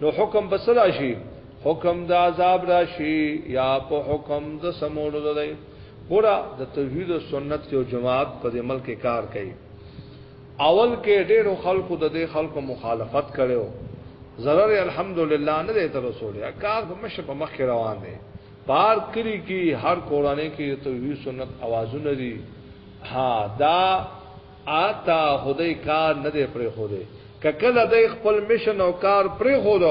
نو حکم بس راشي حکم د عذاب راشي یا په حکم د سمولو دی ګورا د توحید او سنت یو جماعت په دې ملک کار کوي اول کې ډېرو خلکو د دې خلکو مخالفت کړو ضرر الحمدلله نه دی تر رسول یا کار په مشه په مخ روان دی پار کړی کی هر کورانه کې توحید سنت आवाजونه دي ها دا آتا خدای کار نه دی پرېښودی، که کله دی خپل مشن او کار پرېښود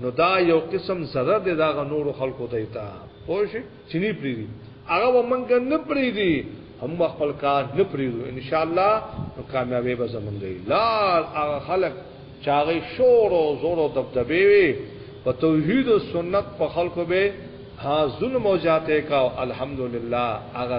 نو دا یو قسم ضرر دی دهغه نورو خلکو دی ته، پوه شوې، چې نی پرېږدي، هغه به مونږ نه پرېږدي او مونږ به خپل کار نه پرېږدو ان شاء الله، نو کامیابې به زمونږ وي، لال هغه خلک چې هغوی شور او زور او دبدبې وې په توحید او سنت په خلکو به ها ظلم او زیاتی کاو الحمدلله هغه.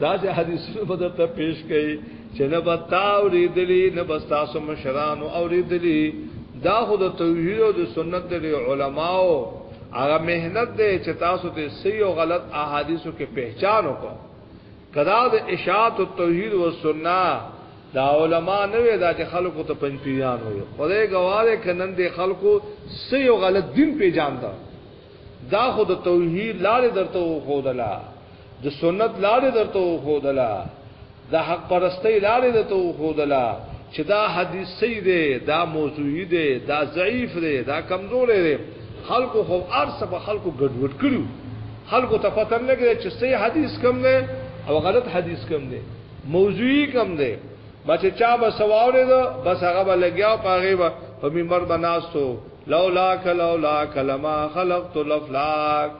دا چې حدیثونه په درته پیش کړي چې نه به تا اوریدلی نه به تاسو مشران اوریدلی دا خو د توحید او د سنت د علماو هغه مهنت دی چې تاسو ته صحیح او غلط احادیثو کې پہچان وکړو کدا د اشاعت او توحید او سنت دا علما نه وی دا چې خلکو ته پنځپیان وي خدای ګواله کنن دي خلکو صحیح او غلط دین پیژاندل دا خو د توحید لار درته وښودله د سنت لار درته وښودله د حق پرستی لار درته وښودله چې دا حدیث صحیح دی دا موضوعی دی دا ضعیف دی دا کمزور دی خلکو خو ارس په خلکو ګډوډ کړو خلکو ته پته نه لګی چې صحیح حدیث کم دی او غلط حدیث کم دی موضوعی کم دی بچ چا به سواورې ده بس هغه به لګیا او پاغه به په منبر بناستو لولا کلولا کلمہ خلقت الافلاک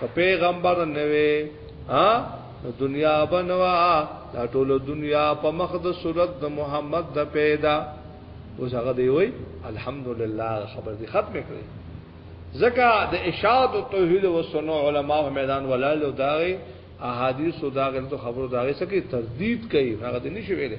که پیغمبر نوې ها دنیا بنوا دا ټول دنیا په مخ د صورت د محمد د پیدا اوس هغه دی وای الحمدلله خبر دی ختم کړی زکه د اشاعت او توحید او سنو علما په میدان ولالو داغي احادیث او داغي خبرو داغي سکی تردید کوي هغه دی نشي ویلي